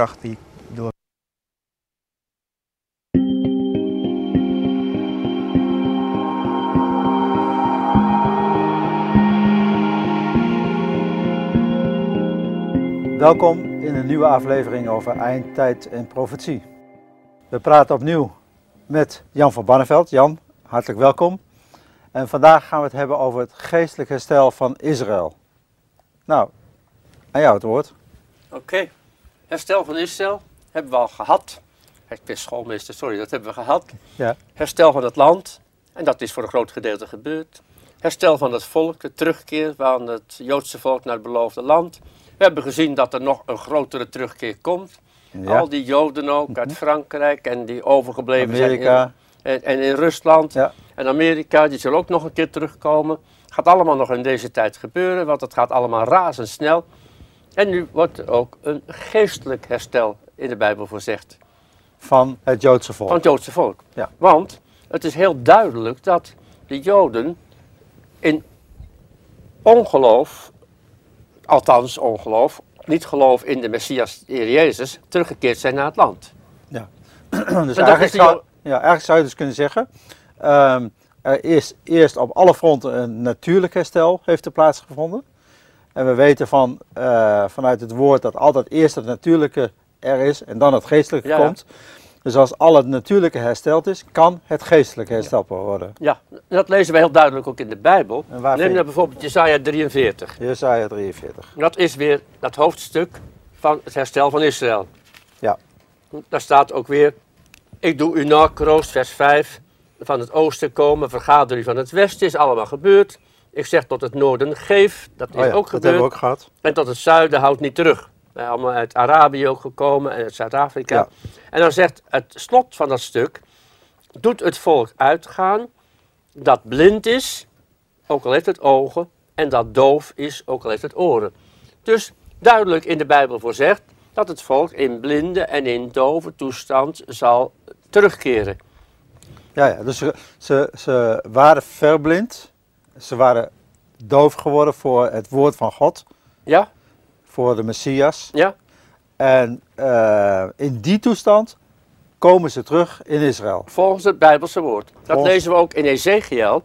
kracht die door. Welkom in een nieuwe aflevering over eindtijd en profetie. We praten opnieuw met Jan van Banneveld. Jan, hartelijk welkom. En vandaag gaan we het hebben over het geestelijk herstel van Israël. Nou, aan jou het woord. Oké, herstel van Israël hebben we al gehad. Ik ben schoolmeester, sorry, dat hebben we gehad. Ja. Herstel van het land, en dat is voor een groot gedeelte gebeurd. Herstel van het volk, de terugkeer van het Joodse volk naar het beloofde land. We hebben gezien dat er nog een grotere terugkeer komt. Ja. Al die Joden ook uit Frankrijk en die overgebleven Amerika. zijn in, en, en in Rusland Ja. en Amerika, die zullen ook nog een keer terugkomen. Gaat allemaal nog in deze tijd gebeuren, want het gaat allemaal razendsnel. En nu wordt er ook een geestelijk herstel in de Bijbel voorzegd Van het Joodse volk. van het Joodse volk. Ja. Want het is heel duidelijk dat de Joden in ongeloof, althans ongeloof, niet geloof in de Messias, Jezus, teruggekeerd zijn naar het land. Ja. dus eigenlijk de zou, ja, eigenlijk zou je dus kunnen zeggen, ehm, er is eerst op alle fronten een natuurlijk herstel heeft er plaatsgevonden. En we weten van, eh, vanuit het woord dat altijd eerst het natuurlijke er is en dan het geestelijke Ja, ja. komt. Dus als al het natuurlijke hersteld is, kan het geestelijke hersteld worden. Ja, dat lezen we heel duidelijk ook in de Bijbel. En waar Neem je- bijvoorbeeld Jesaja 43. Jesaja 43. Dat is weer dat hoofdstuk van het herstel van Israël. Ja. Daar staat ook weer, ik doe u nakroost, vers 5, van het oosten komen, vergader u van het westen, is allemaal gebeurd. Ik zeg tot het noorden, geef, dat is Oh ja, ook dat gebeurd. hebben we ook gehad. En tot het zuiden houdt niet terug. Allemaal uit Arabië ook gekomen en uit Zuid-Afrika. Ja. En dan zegt het slot van dat stuk, doet het volk uitgaan dat blind is, ook al heeft het ogen, en dat doof is, ook al heeft het oren. Dus duidelijk in de Bijbel voorzegd dat het volk in blinde en in dove toestand zal terugkeren. Ja, ja, dus ze, ze, ze waren verblind. Ze waren doof geworden voor het woord van God, Ja? voor de Messias. Ja? En eh, in die toestand komen ze terug in Israël. Volgens het Bijbelse woord. Dat Volgens- lezen we ook in Ezekiel.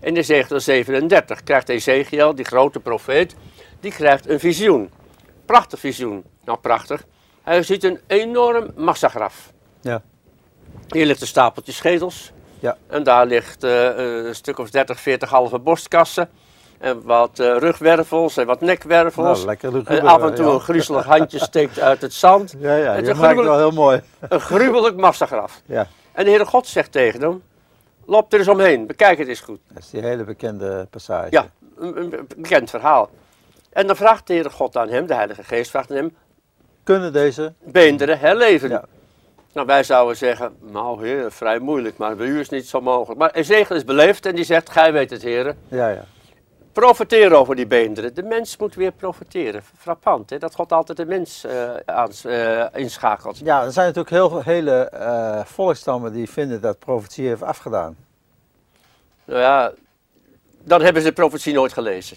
In Ezekiel 37 krijgt Ezekiel, die grote profeet, die krijgt een visioen. Prachtig visioen. Nou, prachtig. Hij ziet een enorm massagraf. Ja. Hier ligt een stapeltje schedels. Ja. En daar ligt eh, een stuk of 30, 40 halve borstkassen. En wat eh, rugwervels en wat nekwervels. Nou, lekker en af en toe ja. een griezelig handje steekt uit het zand. Ja, ja, Het je maakt het wel heel mooi. Een gruwelijk massagraf. Ja, En de Heere God zegt tegen hem, loop er eens omheen, bekijk het eens goed. dat is die hele bekende passage. Ja, een, een bekend verhaal. En dan vraagt de Heere God aan hem, de Heilige Geest vraagt aan hem, Kunnen deze? beenderen herleven? Ja. Nou, wij zouden zeggen, nou heer, vrij moeilijk, maar bij u is niet zo mogelijk. Maar Ezekiel is beleefd en die zegt, gij weet het heren, Ja, ja. profiteer over die beenderen. De mens moet weer profiteren. Frappant, hè? dat God altijd de mens eh, aans- eh, inschakelt. Ja, er zijn natuurlijk heel veel hele eh, volkstammen die vinden dat profetie heeft afgedaan. Nou ja, dan hebben ze de profetie nooit gelezen.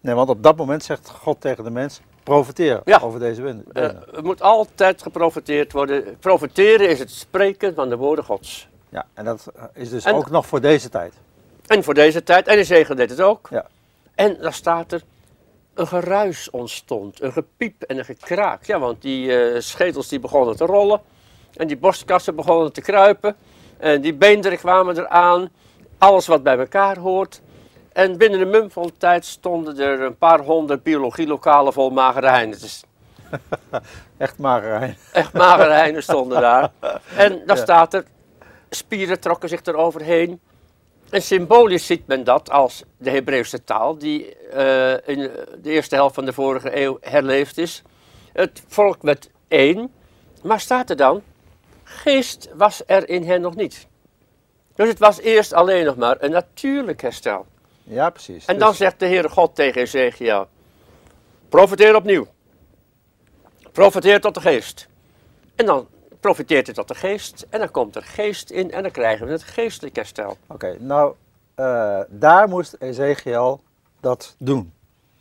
Nee, want op dat moment zegt God tegen de mens, profiteer Ja. over deze wind. Eh, er moet altijd geprofiteerd worden. Profiteren is het spreken van de woorden Gods. ja, en dat is dus En- ook nog voor deze tijd. En voor deze tijd, en Ezekiel deed het ook. Ja. En dan staat er, een geruis ontstond, een gepiep en een gekraak. Ja, want die eh, schedels die begonnen te rollen. En die borstkassen begonnen te kruipen. En die beenderen kwamen eraan. Alles wat bij elkaar hoort. En binnen een mum van tijd stonden er een paar honderd biologielokalen vol magere. Echt magerijn. Echt magere heinen stonden daar. En dan Ja. staat er, spieren trokken zich eroverheen. En symbolisch ziet men dat als de Hebreeuwse taal, die eh, in de eerste helft van de vorige eeuw herleefd is. Het volk werd één, maar staat er dan, geest was er in hen nog niet. Dus het was eerst alleen nog maar een natuurlijk herstel. Ja, precies. En dan Dus- zegt de Heere God tegen Ezekiel, profiteer opnieuw. Profiteer tot de geest. En dan profiteert hij tot de geest en dan komt er geest in en dan krijgen we het geestelijk herstel. Oké, nou, eh, daar moest Ezekiel dat doen.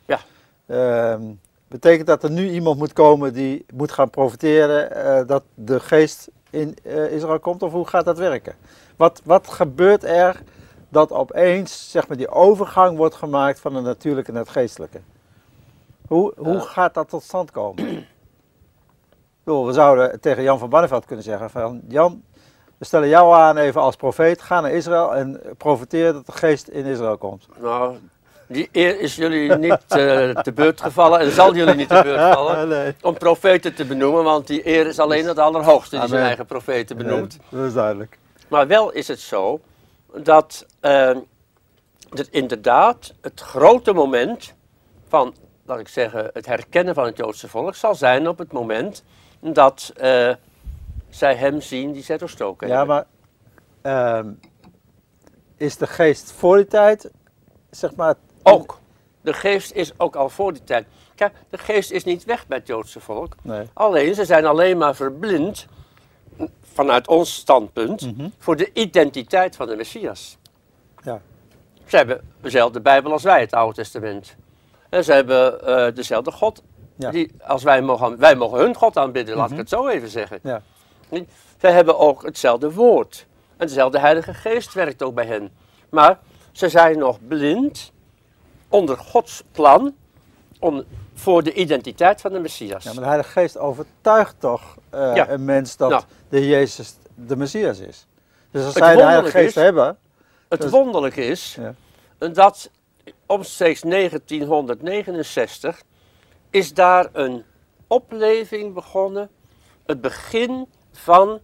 Ja. Ehm, Betekent dat er nu iemand moet komen die moet gaan profiteren eh, dat de geest in eh, Israël komt? Of hoe gaat dat werken? Wat, wat gebeurt er dat opeens zeg maar, die overgang wordt gemaakt van het natuurlijke naar het geestelijke? Hoe, hoe gaat dat tot stand komen? Bedoel, we zouden tegen Jan van Barneveld kunnen zeggen van Jan, we stellen jou aan even als profeet, ga naar Israël en profiteer dat de geest in Israël komt. Nou, die eer is jullie niet eh, te beurt gevallen en zal jullie niet te beurt vallen. nee. Om profeten te benoemen, want die eer is alleen het allerhoogste die zijn eigen profeten benoemt. Nee, dat is duidelijk. Maar wel is het zo dat het inderdaad het grote moment van, laat ik zeggen, het herkennen van het Joodse volk zal zijn op het moment dat eh, zij hem zien die zij doorstoken Ja, hebben. maar ehm, is de geest voor die tijd, zeg maar... Ook. De geest is ook al voor die tijd. Kijk, de geest is niet weg bij het Joodse volk. Nee. Alleen, ze zijn alleen maar verblind, vanuit ons standpunt, Mhm. voor de identiteit van de Messias. Ja. Ze hebben dezelfde Bijbel als wij, het Oude Testament. En ze hebben eh, dezelfde God. Ja. Die, als wij, mogen, wij mogen hun God aanbidden, laat Mhm. ik het zo even zeggen. Ja. Ze hebben ook hetzelfde woord. En dezelfde Heilige Geest werkt ook bij hen. Maar ze zijn nog blind onder Gods plan om, voor de identiteit van de Messias. Ja, maar de Heilige Geest overtuigt toch eh, Ja. een mens dat Nou. de Jezus de Messias is. Dus als Het zij de Heilige Geest is- hebben... Het Dus- wonderlijke is Ja. dat omstreeks 1969 is daar een opleving begonnen, het begin van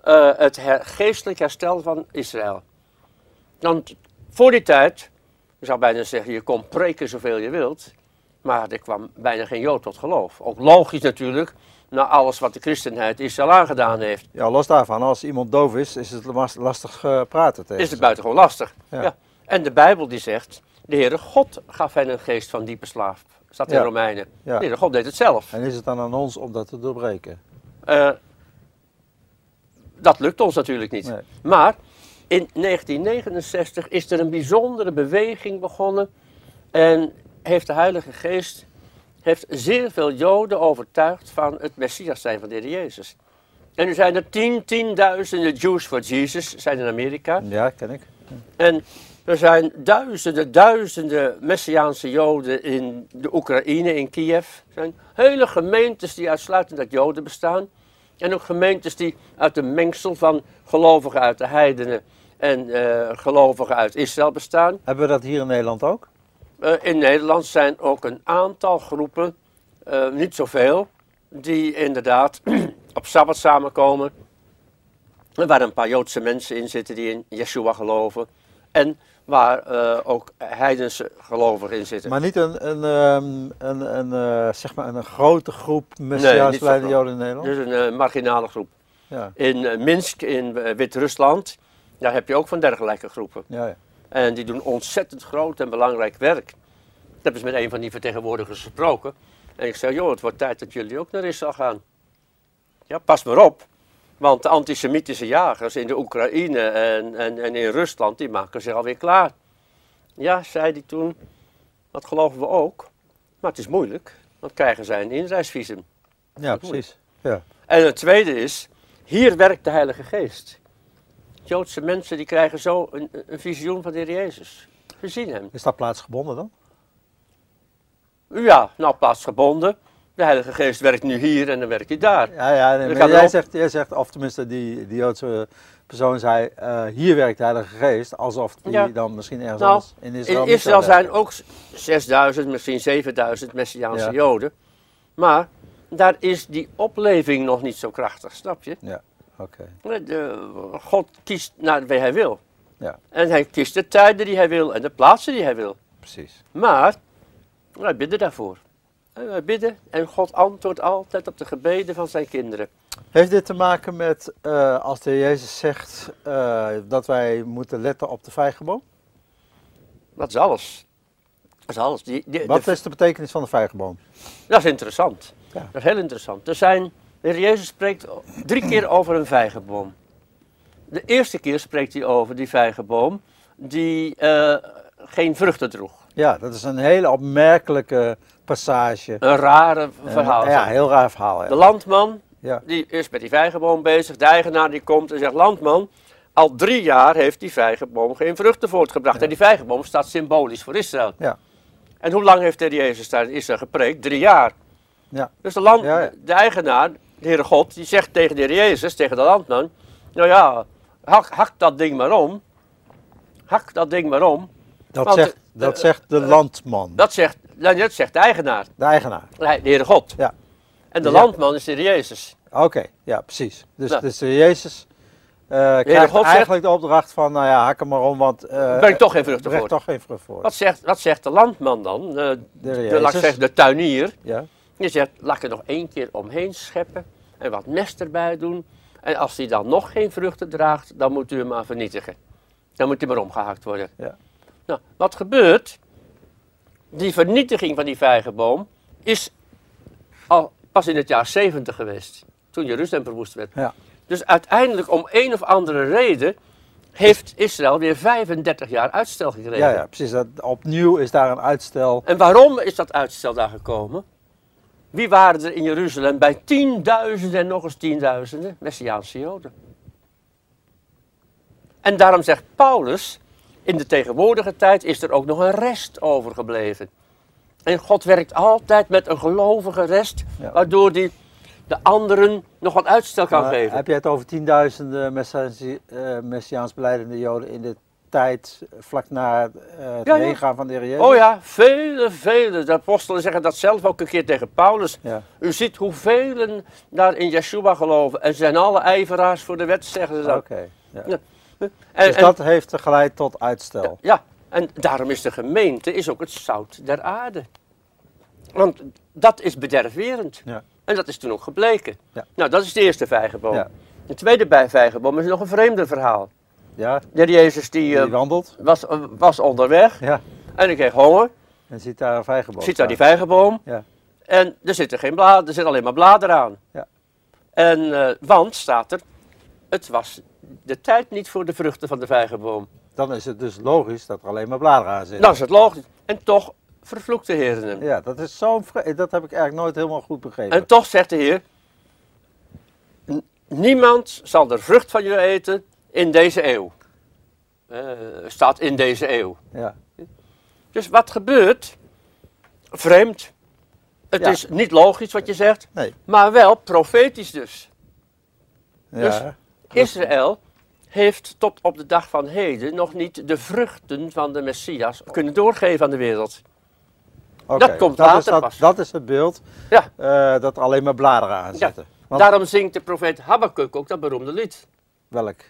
eh, het her- geestelijk herstel van Israël. Want voor die tijd, ik zou bijna zeggen, je kon preken zoveel je wilt, maar er kwam bijna geen Jood tot geloof. Ook logisch natuurlijk, na alles wat de christenheid Israël aangedaan heeft. Ja, los daarvan, als iemand doof is, is het las- lastig eh, praten tegen is het buitengewoon lastig. Ja. Ja. En de Bijbel die zegt, de Heere God gaf hen een geest van diepe slaaf. Staat in Ja. Romeinen. Ja. De Heere God deed het zelf. En is het dan aan ons om dat te doorbreken? Eh, dat lukt ons natuurlijk niet. Nee. Maar in 1969 is er een bijzondere beweging begonnen. En heeft de Heilige Geest heeft zeer veel Joden overtuigd van het Messias zijn van de Heer Jezus. En nu zijn er tien, tienduizenden Jews for Jesus, zijn in Amerika. Ja, ken ik. En er zijn duizenden, duizenden Messiaanse Joden in de Oekraïne, in Kiev. Er zijn hele gemeentes die uitsluitend uit Joden bestaan. En ook gemeentes die uit een mengsel van gelovigen uit de heidenen en eh, gelovigen uit Israël bestaan. Hebben we dat hier in Nederland ook? Eh, in Nederland zijn ook een aantal groepen, eh, niet zoveel, die inderdaad op Sabbat samenkomen. En Waar een paar Joodse mensen in zitten die in Yeshua geloven. En waar eh, ook heidense gelovigen in zitten. Maar niet een, een, ehm, een, een, eh, zeg maar een grote groep niet Messiaans zo leidende groot. Joden in Nederland? Dus een marginale groep. Ja, In Minsk, in Wit-Rusland, daar heb je ook van dergelijke groepen. ja, ja. En die doen ontzettend groot en belangrijk werk. Ik heb eens met een van die vertegenwoordigers gesproken. En ik zei, joh, het wordt tijd dat jullie ook naar Israël gaan. Ja, pas maar op. Want de antisemitische jagers in de Oekraïne en, en, en in Rusland, die maken zich alweer klaar. Ja, zei hij toen, dat geloven we ook. Maar het is moeilijk, want krijgen zij een inreisvisum. ja precies. Ja. En het tweede is, hier werkt de Heilige Geest. Joodse mensen die krijgen zo een, een visioen van de Heer Jezus. We zien hem. Is dat plaatsgebonden dan? Ja, nou plaatsgebonden. De Heilige Geest werkt nu hier en dan werkt hij daar. Ja, ja nee, maar jij, zegt, jij zegt, of tenminste die, die Joodse persoon zei, eh, hier werkt de Heilige Geest, alsof die Ja. dan misschien ergens Nou, anders in Israël In Israël zijn ook 6000, misschien 7000 Messiaanse Ja. Joden. Maar daar is die opleving nog niet zo krachtig, snap je? Ja, oké. God kiest naar wie hij wil. Ja, En hij kiest de tijden die hij wil en de plaatsen die hij wil. precies. Maar wij bidden daarvoor. En wij bidden en God antwoordt altijd op de gebeden van zijn kinderen. Heeft dit te maken met, eh, als de Heer Jezus zegt eh, dat wij moeten letten op de vijgenboom? Dat is alles. Dat is alles. Die, die- Wat de- is de betekenis van de vijgenboom? Dat is interessant. Ja. Dat is heel interessant. Er zijn, de Heer Jezus spreekt drie keer over een vijgenboom. De eerste keer spreekt hij over die vijgenboom die eh, geen vruchten droeg. Ja, dat is een hele opmerkelijke passage. Een rare verhaal. Ja, heel raar verhaal. De landman, Ja. die is met die vijgenboom bezig. De eigenaar die komt en zegt, landman, al drie jaar heeft die vijgenboom geen vruchten voortgebracht. Ja. En die vijgenboom staat symbolisch voor Israël. Ja. En hoe lang heeft de Heer Jezus daar in Israël gepreekt? Drie jaar. Ja. Dus de, land, Ja, ja. de eigenaar, de Heere God, die zegt tegen de Heer Jezus, tegen de landman, nou ja, hak, hak dat ding maar om. Hak dat ding maar om. Dat, Want, zegt, eh, dat eh, zegt de landman, Dat zegt, dat zegt de eigenaar, de eigenaar. De Heere God. Ja. En de Ja. landman is de Heer Jezus. Oké, ja, precies. Dus, Nou. dus de Jezus eh, krijgt God zegt- eigenlijk de opdracht van, nou ja, hak hem maar om, want... eh Brengt toch geen vruchten voort. toch geen vrucht voor. Wat zegt, wat zegt de landman dan? Eh, De de, Heer laat ik zeggen, de tuinier. Ja, Die zegt, laat ik er nog één keer omheen scheppen en wat mest erbij doen. En als die dan nog geen vruchten draagt, dan moet u hem maar vernietigen. Dan moet hij maar omgehakt worden. Ja. Nou, wat gebeurt? Die vernietiging van die vijgenboom is al pas in het jaar 70 geweest. Toen Jeruzalem verwoest werd. ja. Dus uiteindelijk, om een of andere reden, heeft Israël weer 35 jaar uitstel gekregen. ja, ja, precies. Dat, opnieuw is daar een uitstel. En waarom is dat uitstel daar gekomen? Wie waren er in Jeruzalem bij tienduizenden en nog eens tienduizenden Messiaanse Joden? En daarom zegt Paulus, in de tegenwoordige tijd is er ook nog een rest overgebleven. En God werkt altijd met een gelovige rest, Ja. waardoor hij de anderen nog wat uitstel kan Maar geven. heb je het over tienduizenden Messiaans, eh Messiaans beleidende Joden in de tijd vlak na eh, het Ja, van de Heer? Oh ja, vele, vele. De apostelen zeggen dat zelf ook een keer tegen Paulus. Ja, U ziet hoeveel daar in Yeshua geloven. En zijn alle ijveraars voor de wet, zeggen ze oké. dan. ja. En, Dus en- dat heeft geleid tot uitstel. ja, en daarom is de gemeente is ook het zout der aarde. Want dat is bederfwerend. Ja. En dat is toen ook gebleken. Ja. Nou, dat is de eerste vijgenboom. Ja. De tweede bij vijgenboom is nog een vreemder verhaal. Ja, De Jezus die, eh, die wandelt. was, eh, was onderweg Ja, en die kreeg honger. en ziet daar een vijgenboom Ziet daar die vijgenboom. Ja. En er zitten geen bladeren, er zitten alleen maar bladeren aan. Ja. En, eh, want, staat er, het was de tijd niet voor de vruchten van de vijgenboom. Dan is het dus logisch dat er alleen maar bladeren aan zitten. Dat is het logisch. En toch vervloekt de Heer hem. Ja, dat is zo'n vre- Dat heb ik eigenlijk nooit helemaal goed begrepen. En toch zegt de Heer, "N- niemand zal er vrucht van je eten in deze eeuw. Eh, staat in deze eeuw. Ja, Dus wat gebeurt? Vreemd. Het Ja. is niet logisch wat je zegt, nee. maar wel profetisch dus. Dus- Ja, Israël heeft tot op de dag van heden nog niet de vruchten van de Messias kunnen doorgeven aan de wereld. oké. dat komt dat is, later dat, pas. dat is het beeld, Ja. eh, dat alleen maar bladeren aan zitten. Want Daarom zingt de profeet Habakkuk ook dat beroemde lied. welk?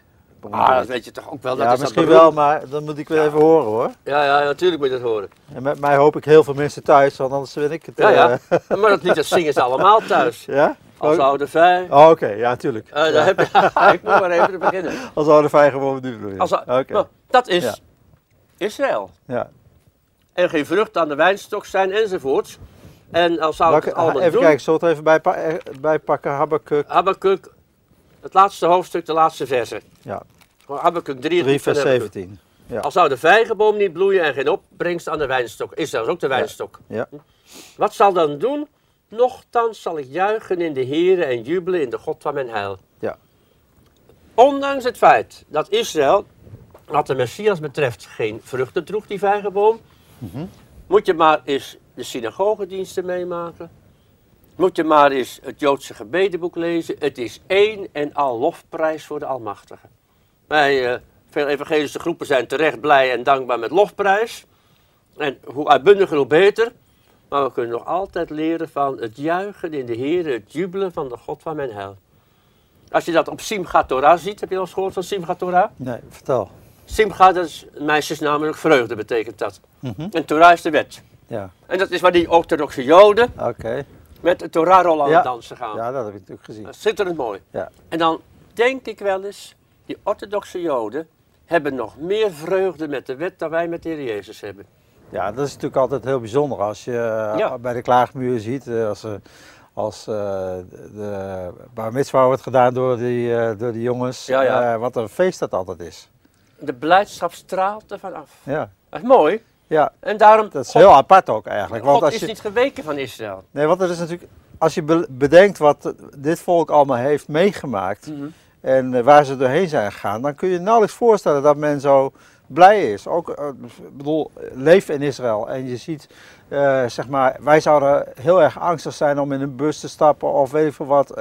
Ah, dat weet je toch ook wel. Dat ja, is misschien wel, maar dan moet ik weer even horen hoor. Ja, ja, natuurlijk moet je dat horen. En met mij hoop ik heel veel mensen thuis, want anders win ik het. Ja, ja. eh, Maar dat lied dat zingen ze allemaal thuis. ja? Als Oh, oude vij. oh, oké, ja, natuurlijk. Eh, daar heb je, ik moet maar even beginnen. Als oude vijf gewoon nu. Als, Oké, nou, dat is Ja. Israël. ja. En geen vrucht aan de wijnstok zijn enzovoorts. En als zou ik Welke- het allemaal even doen. kijken, we het even bijpa eh, bijpakken? Habakkuk, Habakkuk, het laatste hoofdstuk, de laatste verse. ja, Gewoon Habakkuk 3, 3 vers van Habakkuk. 17. Ja. Al zou de vijgenboom niet bloeien en geen opbrengst aan de wijnstok. Is ook de wijnstok. Ja. Wat zal dan doen? Nochtans zal ik juichen in de Heere en jubelen in de God van mijn heil. Ja. Ondanks het feit dat Israël, wat de Messias betreft, geen vruchten droeg, die vijgenboom, Mhm. moet je maar eens de synagogediensten meemaken. Moet je maar eens het Joodse gebedenboek lezen. Het is één en al lofprijs voor de Almachtige. Wij, eh, veel evangelische groepen zijn terecht blij en dankbaar met lofprijs. En hoe uitbundiger, hoe beter. Maar we kunnen nog altijd leren van het juichen in de Heer, het jubelen van de God van mijn heil. Als je dat op Simchat Torah ziet, heb je al eens gehoord van Simchat Torah? Nee, vertel. Simchat, dat is meisjesnaam en ook vreugde betekent dat. Mhm. En Torah is de wet. Ja, En dat is waar die orthodoxe Joden oké. Met de Torah-rol aan het dansen gaan. Ja, dat heb ik natuurlijk gezien. Dat is schitterend mooi. Ja. En dan denk ik wel eens, die orthodoxe Joden hebben nog meer vreugde met de wet dan wij met de Heer Jezus hebben. Ja, dat is natuurlijk altijd heel bijzonder als je eh, Ja. bij de klaagmuur ziet, eh, als, eh, als de- bar wordt gedaan door die, door die jongens, Ja, ja. wat een feest dat altijd is. De blijdschap straalt ervan af. Ja, Dat is mooi. Ja, En daarom, dat is God, heel apart ook eigenlijk. Want God als is je, niet geweken van Israël. nee, want er is natuurlijk, als je be- bedenkt wat dit volk allemaal heeft meegemaakt Mhm. en eh, waar ze doorheen zijn gegaan, dan kun je je nauwelijks voorstellen dat men zo blij is. Ook, eh, ik bedoel, leef in Israël en je ziet, eh, zeg maar, wij zouden heel erg angstig zijn om in een bus te stappen of weet ik veel wat.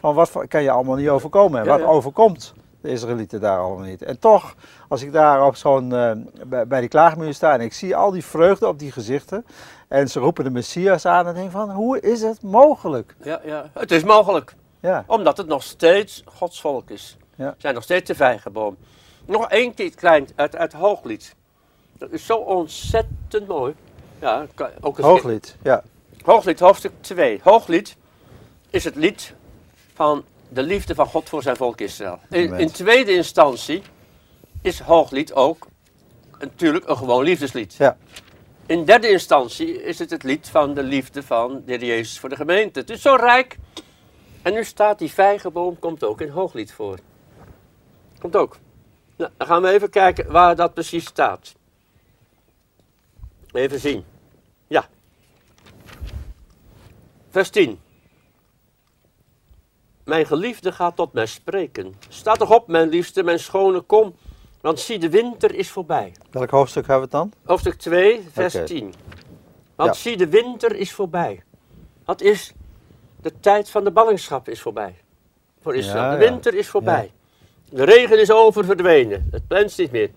van wat kan je allemaal niet overkomen. En Ja, wat ja. overkomt de Israëlieten daar allemaal niet. En toch, als ik daar op zo'n, eh, bij, bij die klaagmuur sta en ik zie al die vreugde op die gezichten en ze roepen de Messias aan en denk van, hoe is het mogelijk? Ja, ja, het is mogelijk. Ja, Omdat het nog steeds Gods volk is. Ja. We zijn nog steeds de vijgenboom. Nog één keer klein uit, uit Hooglied. Dat is zo ontzettend mooi. Ja, ook hooglied, ja. Hooglied, hoofdstuk 2. Hooglied is het lied van de liefde van God voor zijn volk Israël. In, in tweede instantie is Hooglied ook natuurlijk een gewoon liefdeslied. Ja. In derde instantie is het het lied van de liefde van de Heer Jezus voor de gemeente. Het is zo rijk. En nu staat die vijgenboom, komt ook in Hooglied voor. Komt ook. Nou, dan gaan we even kijken waar dat precies staat. Even zien. Ja. Vers 10. Mijn geliefde gaat tot mij spreken. Sta toch op, mijn liefste, mijn schone, kom. Want zie, de winter is voorbij. Welk hoofdstuk hebben we het dan? Hoofdstuk 2, vers Oké. 10. Want Ja. zie, de winter is voorbij. Dat is, de tijd van de ballingschap is voorbij. Voor Israël. Ja, de ja. winter is voorbij. De regen is over verdwenen. Het plenst niet meer.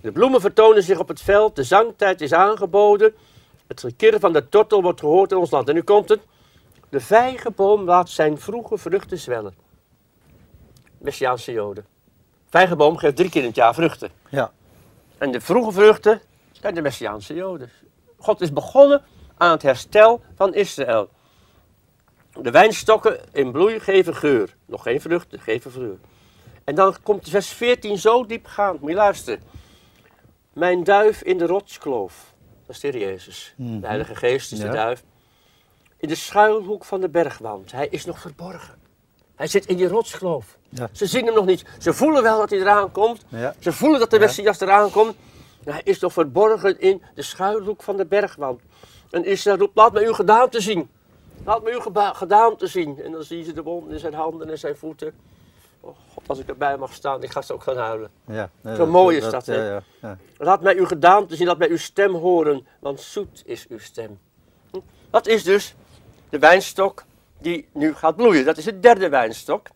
De bloemen vertonen zich op het veld. De zangtijd is aangeboden. Het gekir van de tortel wordt gehoord in ons land. En nu komt het. De vijgenboom laat zijn vroege vruchten zwellen. Messiaanse Joden. Vijgenboom geeft drie keer in het jaar vruchten. Ja. En de vroege vruchten zijn de Messiaanse Joden. God is begonnen aan het herstel van Israël. De wijnstokken in bloei geven geur. Nog geen vruchten, geven geur. En dan komt vers 14 zo diepgaand. Moet je luisteren. Mijn duif in de rotskloof. Dat is de Jezus. Mhm. De Heilige Geest is Ja. de duif. In de schuilhoek van de bergwand. Hij is nog verborgen. Hij zit in die rotskloof. Ja. Ze zien hem nog niet. Ze voelen wel dat hij eraan komt. Ja. Ze voelen dat de. Messias eraan komt. Maar hij is nog verborgen in de schuilhoek van de bergwand. En Israël roept, laat mij uw gedaante zien. Laat mij uw gedaante zien. En dan zien ze de wonden in zijn handen en zijn voeten. Oh God, als ik erbij mag staan, ik ga ze ook gaan huilen. Ja, nee, Zo mooi is dat, hè? ja, ja. Laat mij uw gedaante zien, laat mij uw stem horen, want zoet is uw stem. Hm? Dat is dus de wijnstok die nu gaat bloeien. Dat is de derde wijnstok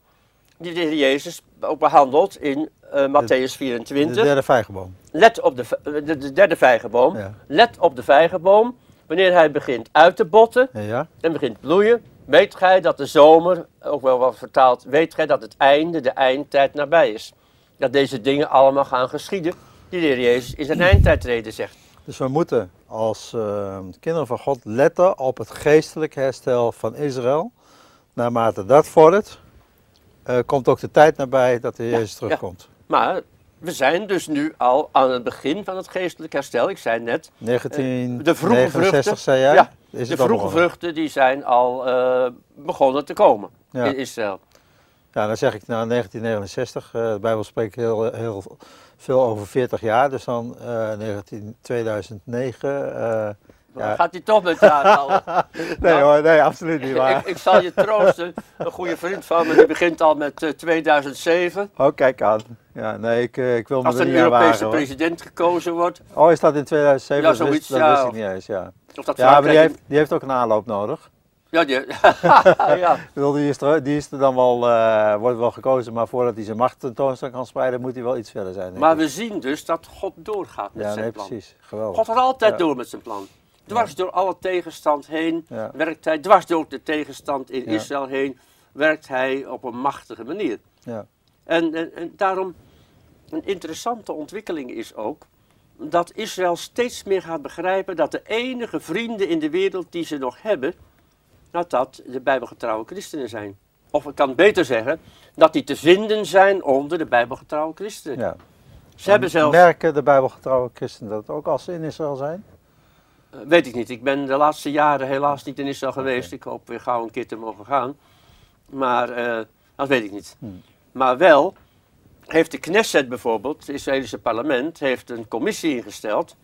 die de Heer Jezus ook behandelt in eh Matthäus De 24. derde vijgenboom. Let op de, v- de, de derde vijgenboom. Ja. Let op de vijgenboom. Wanneer hij begint uit te botten Ja, en begint bloeien, weet gij dat de zomer, ook wel wat vertaald, weet gij dat het einde, de eindtijd nabij is. Dat deze dingen allemaal gaan geschieden, die de Heer Jezus in zijn eindtijdreden zegt. Dus we moeten als eh, kinderen van God letten op het geestelijk herstel van Israël. Naarmate dat vordert, eh, komt ook de tijd nabij dat de Heer Jezus terugkomt. Maar we zijn dus nu al aan het begin van het geestelijk herstel. Ik zei net, de vroege 1969 vruchten, zei jij? ja, Is de vroege vruchten die zijn al eh, begonnen te komen Ja. in Israël. Ja, dan zeg ik nou 1969. eh, de Bijbel spreekt heel, heel veel over 40 jaar. Dus dan eh 19, 2009. eh, Ja. gaat hij toch met jaartallen. nee Nou, hoor, nee, absoluut niet waar. ik zal je troosten. Een goede vriend van me die begint al met eh, 2007. Oh, kijk aan. Ja, nee, ik, eh, ik wil me Als er een Europese hoor. president gekozen wordt. Oh, is dat in 2007? Ja, dat zoiets, wist, dat ja. wist ik niet eens, ja. Of dat Ja, maar die heeft, die heeft ook een aanloop nodig. Ja, die, ja. Die is er, die is er dan wel, eh, wordt wel gekozen, maar voordat hij zijn macht tentoonstelling kan spreiden, moet hij wel iets verder zijn. Maar ik. we zien dus dat God doorgaat met Ja, zijn nee, plan. precies. Geweldig. God gaat altijd Ja. door met zijn plan. Dwars door alle tegenstand heen werkt hij, dwars door de tegenstand in. Israël heen, werkt hij op een machtige manier. Ja. En, en, en daarom, een interessante ontwikkeling is ook, dat Israël steeds meer gaat begrijpen dat de enige vrienden in de wereld die ze nog hebben, dat dat de bijbelgetrouwe christenen zijn. Of ik kan beter zeggen, dat die te vinden zijn onder de bijbelgetrouwe christenen. Ja. Ze hebben zelfs... Merken de Bijbelgetrouwe christenen dat ook als ze in Israël zijn? Eh, Weet ik niet. Ik ben de laatste jaren helaas niet in Israël geweest. Ik hoop weer gauw een keer te mogen gaan. Maar eh, dat weet ik niet. Hmm. Maar wel heeft de Knesset bijvoorbeeld, het Israëlische parlement, heeft een commissie ingesteld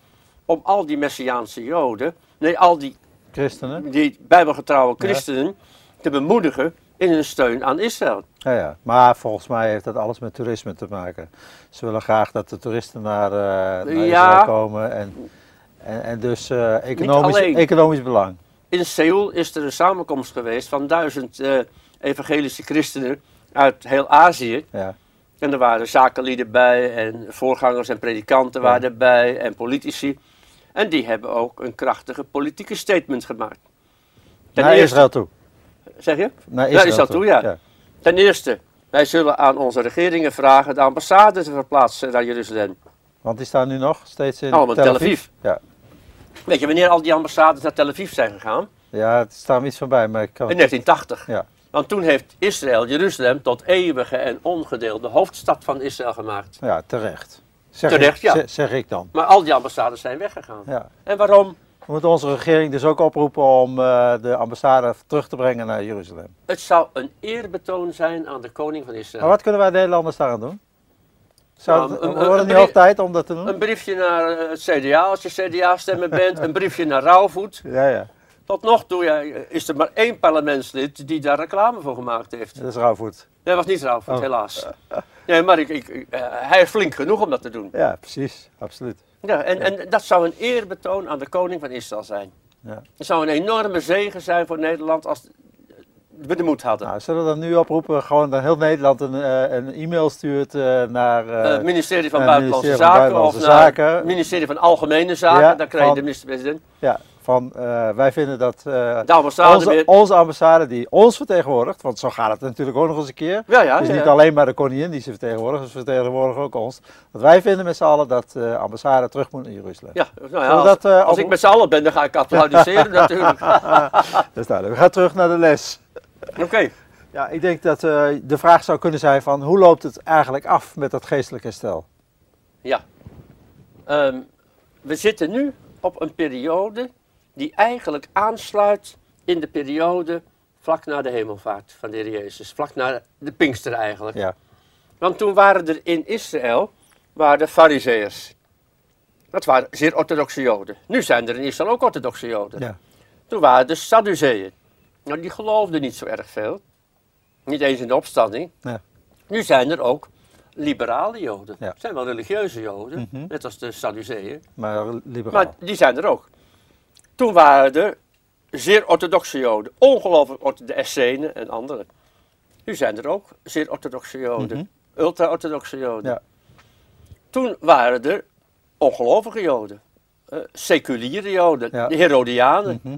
om al die Messiaanse Joden, nee, al die, Christenen. die bijbelgetrouwe Ja. christenen te bemoedigen in hun steun aan Israël. Ja, ja. Maar volgens mij heeft dat alles met toerisme te maken. Ze willen graag dat de toeristen naar, naar Ja. Israël komen. En, en, en dus eh, economisch, economisch belang. In Seoul is er een samenkomst geweest van duizend eh, evangelische christenen uit heel Azië. Ja. En er waren zakenlieden bij en voorgangers en predikanten waren erbij en politici. En die hebben ook een krachtige politieke statement gemaakt. Ten Naar eerste, Israël toe. zeg je? Naar Israël, Israël toe, ja. ja. Ten eerste, wij zullen aan onze regeringen vragen de ambassade te verplaatsen naar Jeruzalem. Want die staan nu nog steeds in Allemaal in Tel Aviv. Ja. Weet je wanneer al die ambassades naar Tel Aviv zijn gegaan? ja, het staat iets van bij, maar ik kan... In 1980. Ja. Want toen heeft Israël Jeruzalem tot eeuwige en ongedeelde hoofdstad van Israël gemaakt. Ja, terecht. Zeg Terecht, ik, ja. zeg, ik dan. Maar al die ambassades zijn weggegaan. Ja. En waarom? We moeten onze regering dus ook oproepen om eh, de ambassade terug te brengen naar Jeruzalem. Het zou een eerbetoon zijn aan de koning van Israël. Maar wat kunnen wij Nederlanders daaraan doen? Zou Nou, het, een- wordt het niet hoog tijd om dat te doen? Een briefje naar eh, het CDA als je CDA-stemmer bent, een briefje naar Rauwvoet. Ja, ja. Tot nog toe ja, is er maar één parlementslid die daar reclame voor gemaakt heeft. Dat is rauwvoet. Dat was niet Rauwvoet, Oh. helaas. Nee, maar ik, eh, hij is flink genoeg om dat te doen. Ja, precies. Absoluut. Ja, en, en dat zou een eerbetoon aan de koning van Israël zijn. Ja. Het zou een enorme zegen zijn voor Nederland als we de moed hadden. Nou, zullen we dan nu oproepen, gewoon dat heel Nederland een, eh, een e-mail stuurt eh, naar... het ministerie van Buitenlandse ministerie van Zaken Buitenlandse of naar het ministerie van Algemene Zaken, Ja, daar krijg je van- de minister-president. ja, van eh, wij vinden dat eh, De ambassade onze, weer. onze ambassade die ons vertegenwoordigt, want zo gaat het natuurlijk ook nog eens een keer. Ja, ja, Het is ja, niet alleen maar de koningin die ze vertegenwoordigt, ze vertegenwoordigen ook ons. Dat wij vinden met z'n allen dat de ambassade terug moet naar Jeruzalem. Ja, nou als, dat, eh, als op- ik met z'n allen ben, dan ga ik applaudisseren natuurlijk. Dus we gaan terug naar de les. Oké. Ja, ik denk dat eh, de vraag zou kunnen zijn van hoe loopt het eigenlijk af met dat geestelijk herstel? Ja. Ehm, we zitten nu op een periode die eigenlijk aansluit in de periode vlak na de hemelvaart van de Heer Jezus. Vlak na de Pinkster eigenlijk. Ja, Want toen waren er in Israël waren de Farizeeërs. Dat waren zeer orthodoxe Joden. Nu zijn er in Israël ook orthodoxe Joden. ja, Toen waren de Sadduceeën. Nou, die geloofden niet zo erg veel. Niet eens in de opstanding. Ja. Nu zijn er ook liberale Joden. Ja. Het zijn wel religieuze Joden, Mhm. net als de Sadduceeën. maar liberaal. Maar die zijn er ook. Toen waren er zeer orthodoxe Joden. Ongelooflijk ortho- de Essenen en anderen. Nu zijn er ook zeer orthodoxe Joden. Mhm. Ultra-orthodoxe Joden. Ja. Toen waren er ongelovige Joden. eh, seculiere Joden, Ja. de Herodianen. Mhm.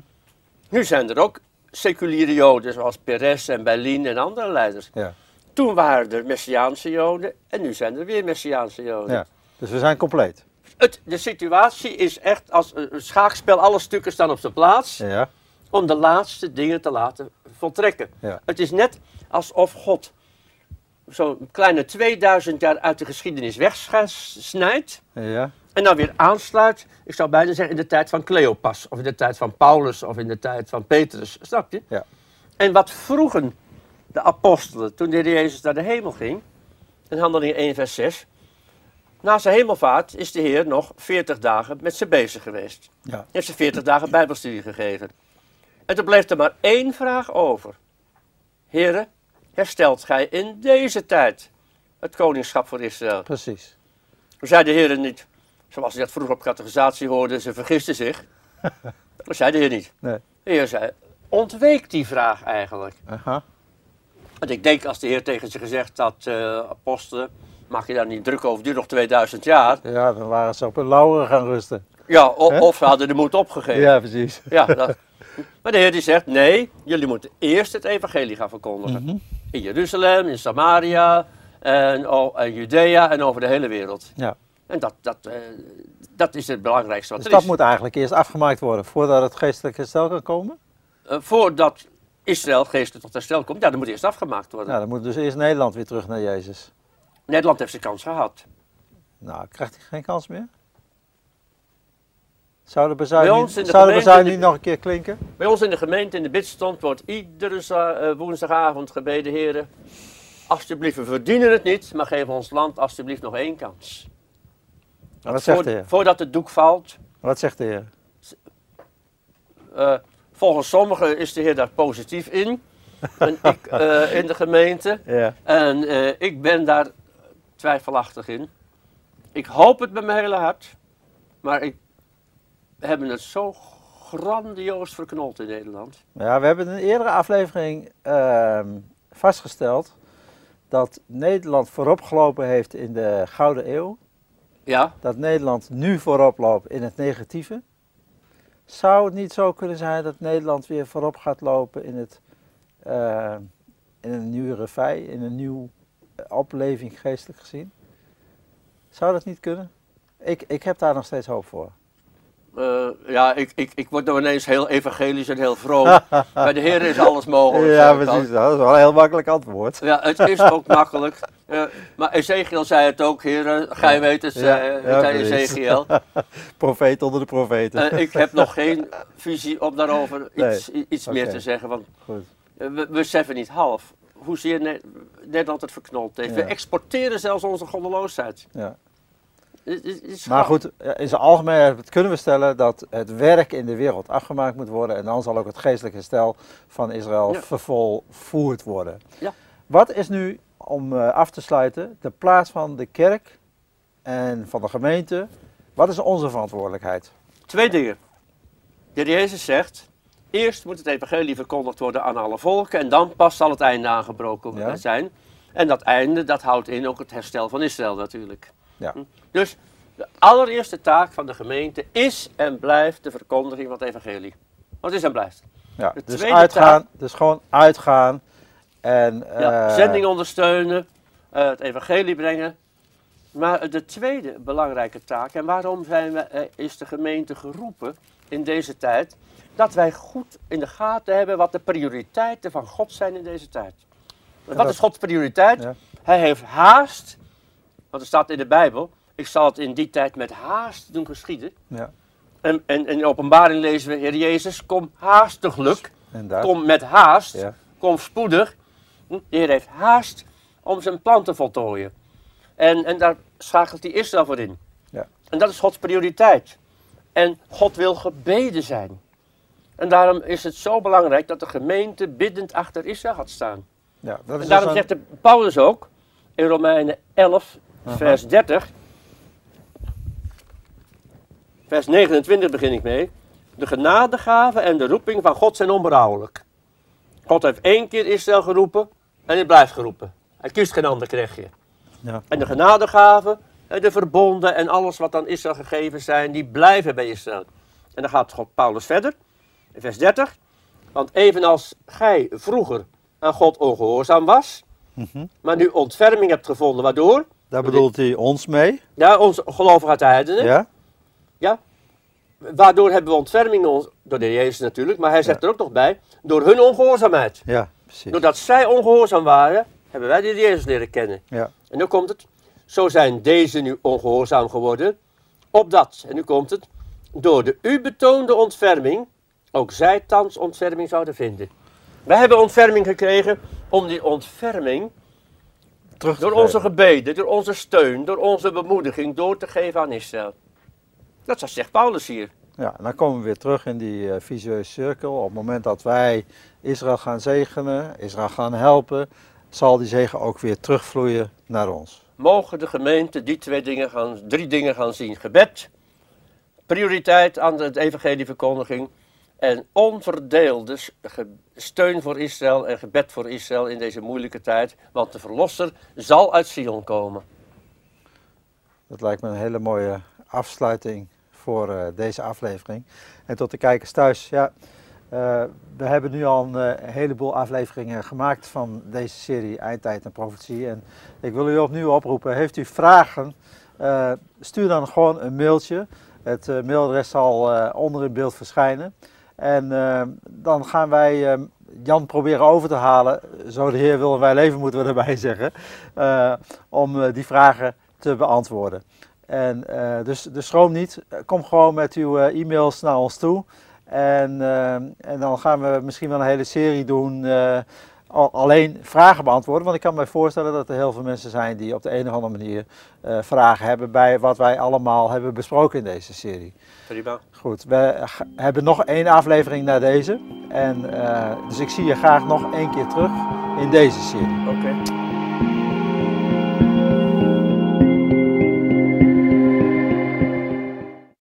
Nu zijn er ook seculiere Joden, zoals Peres en Berlin en andere leiders. Ja, Toen waren er Messiaanse Joden en nu zijn er weer Messiaanse Joden. ja. Dus we zijn compleet. Het, de situatie is echt als een schaakspel, alle stukken staan op zijn plaats Ja, om de laatste dingen te laten voltrekken. Ja. Het is net alsof God zo'n kleine 2000 jaar uit de geschiedenis wegsnijdt ja, en dan weer aansluit, ik zou bijna zeggen in de tijd van Cleopas, of in de tijd van Paulus, of in de tijd van Petrus. Snap je? Ja. En wat vroegen de apostelen toen de Jezus naar de hemel ging, in Handelingen 1 vers 6, na zijn hemelvaart is de Heer nog 40 dagen met ze bezig geweest. ja. Hij heeft ze 40 dagen bijbelstudie gegeven. En toen bleef er maar één vraag over. Heren, herstelt gij in deze tijd het koningschap voor Israël? precies. Toen zei de Heer niet, zoals hij dat vroeger op categorisatie hoorde, ze vergisten zich. Dat zei de Heer niet. Nee. De Heer zei, ontweek die vraag eigenlijk. Aha. Want ik denk als de Heer tegen ze gezegd had, eh, apostelen, maak je daar niet druk over, duurt nog 2000 jaar. Ja, dan waren ze op hun lauweren gaan rusten. Ja, of ze hadden de moed opgegeven. Ja, precies. Ja, dat. Maar de Heer die zegt, nee, jullie moeten eerst het evangelie gaan verkondigen. Mhm. In Jeruzalem, in Samaria, en, en Judea en over de hele wereld. Ja. En dat, dat, eh, dat is het belangrijkste wat Dus er dat is. moet eigenlijk eerst afgemaakt worden voordat het geestelijk herstel kan komen? Eh, voordat Israël geestelijk tot herstel komt, ja, dat moet eerst afgemaakt worden. Nou, dan moet dus eerst Nederland weer terug naar Jezus. Nederland heeft zijn kans gehad. Nou, krijgt hij geen kans meer? Zou de bezuin, Bij niet, ons in de zou de gemeente bezuin in de- niet nog een keer klinken? Bij ons in de gemeente in de bidstond wordt iedere eh, woensdagavond gebeden, heren. Alsjeblieft, we verdienen het niet, maar geef ons land alsjeblieft nog één kans. Wat zegt Voor- de Heer? Voordat het doek valt, Wat zegt de Heer? Eh, volgens sommigen is de Heer daar positief in. en ik eh, in de gemeente. Ja. En ik ben daar twijfelachtig in. Ik hoop het met mijn hele hart. Maar ik, we hebben het zo grandioos verknold in Nederland. Ja, we hebben in een eerdere aflevering ehm, vastgesteld dat Nederland voorop gelopen heeft in de Gouden Eeuw. Ja, Dat Nederland nu voorop loopt in het negatieve. Zou het niet zo kunnen zijn dat Nederland weer voorop gaat lopen in, het, eh, in een nieuwe revij, in een nieuwe opleving geestelijk gezien? Zou dat niet kunnen? Ik, ik heb daar nog steeds hoop voor. eh, ja ik, ik, ik word nou ineens heel evangelisch en heel vroom. Bij de Heer is alles mogelijk. ja, precies. dan. Dat is wel een heel makkelijk antwoord. Ja, het is ook makkelijk. Eh, maar Ezekiel zei het ook, Heer. Gij weet het, Ja, eh, ja, zei. Ezekiel. Profeet onder de profeten. Eh, ik heb nog geen visie om daarover iets, iets meer te zeggen. Want Goed. eh, we, we beseffen niet half hoezeer Ne- Nederland het verknold heeft. We exporteren zelfs onze goddeloosheid. Ja. Is- is Maar goed, in zijn algemeenheid kunnen we stellen dat het werk in de wereld afgemaakt moet worden. En dan zal ook het geestelijk herstel van Israël Ja. vervolvoerd worden. Ja. Wat is nu, om eh, af te sluiten, de plaats van de kerk en van de gemeente? Wat is onze verantwoordelijkheid? Twee dingen. De Jezus zegt, eerst moet het evangelie verkondigd worden aan alle volken en dan pas zal het einde aangebroken Ja. zijn. En dat einde, dat houdt in ook het herstel van Israël natuurlijk. Ja. Hm? Dus de allereerste taak van de gemeente is en blijft de verkondiging van het evangelie. Wat is en blijft? Ja, De dus uitgaan, dus gewoon uitgaan en Ja, eh, zending ondersteunen, eh, het evangelie brengen. Maar de tweede belangrijke taak, en waarom zijn we, eh, is de gemeente geroepen in deze tijd, dat wij goed in de gaten hebben wat de prioriteiten van God zijn in deze tijd. Wat is Gods prioriteit? Ja. Hij heeft haast, want er staat in de Bijbel, ik zal het in die tijd met haast doen geschieden. Ja, En, en, en in openbaring lezen we, Heer Jezus, kom haastiglijk, inderdaad. kom met haast Ja. kom spoedig. Hm, De Heer heeft haast om zijn plan te voltooien. En, en daar schakelt hij Israël voor in. Ja. En dat is Gods prioriteit. En God wil gebeden zijn. En daarom is het zo belangrijk dat de gemeente biddend achter Israël gaat staan. Ja, dat is En dus daarom zegt de Paulus ook in Romeinen 11, vers 30. Vers 29 begin ik mee. De genadegave en de roeping van God zijn onberouwelijk. God heeft één keer Israël geroepen en hij blijft geroepen. Hij kiest geen ander kreeg je. ja. En de genadegave, en de verbonden en alles wat aan Israël gegeven zijn, die blijven bij Israël. En dan gaat God Paulus verder, vers 30. Want evenals gij vroeger aan God ongehoorzaam was, Mhm. maar nu ontferming hebt gevonden, waardoor? Daar bedoelt hij ons mee. Ja, onze gelovige uit de heidenen. Ja? Waardoor hebben we ontferming ons, door de Jezus natuurlijk, maar hij zegt er ook nog bij, door hun ongehoorzaamheid. Ja, precies. Doordat zij ongehoorzaam waren, hebben wij de Jezus leren kennen. Ja. En nu komt het, zo zijn deze nu ongehoorzaam geworden, opdat, en nu komt het, door de u betoonde ontferming, ook zij thans ontferming zouden vinden. Wij hebben ontferming gekregen om die ontferming Terug door geven. onze gebeden, door onze steun, door onze bemoediging door te geven aan Israël. Dat zegt Paulus hier. Ja, en dan komen we weer terug in die eh visueuze cirkel. Op het moment dat wij Israël gaan zegenen, Israël gaan helpen, zal die zegen ook weer terugvloeien naar ons. Mogen de gemeente die twee dingen gaan, drie dingen gaan zien. Gebed, prioriteit aan de evangelieverkondiging en onverdeelde steun voor Israël en gebed voor Israël in deze moeilijke tijd. Want de verlosser zal uit Sion komen. Dat lijkt me een hele mooie afsluiting voor eh, deze aflevering. En tot de kijkers thuis, ja, eh, we hebben nu al een eh, heleboel afleveringen gemaakt van deze serie Eindtijd en Profetie. En ik wil u opnieuw oproepen, heeft u vragen, stuur dan gewoon een mailtje. Het mailadres zal onder in beeld verschijnen. En eh, dan gaan wij eh, Jan proberen over te halen, zo de Heer wil wij leven moeten we erbij zeggen, eh, om eh, die vragen te beantwoorden. En eh, dus, dus schroom niet, kom gewoon met uw e-mails naar ons toe. En, eh, en dan gaan we misschien wel een hele serie doen alleen vragen beantwoorden. Want ik kan me voorstellen dat er heel veel mensen zijn die op de een of andere manier eh, vragen hebben bij wat wij allemaal hebben besproken in deze serie. Prima. Goed, we hebben nog één aflevering naar deze. En, eh, dus ik zie je graag nog één keer terug in deze serie. Oké.